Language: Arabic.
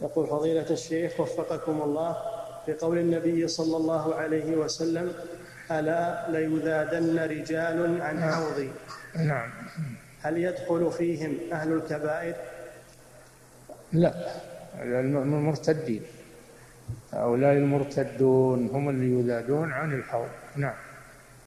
يقول فضيلة الشيخ وفقكم الله في قول النبي صلى الله عليه وسلم ألا ليذادن رجال عن حوضي نعم. هل يدخل فيهم أهل الكبائر؟ لا. المرتدين. هؤلاء المرتدون هم اللي يذادون عن الحوض. نعم.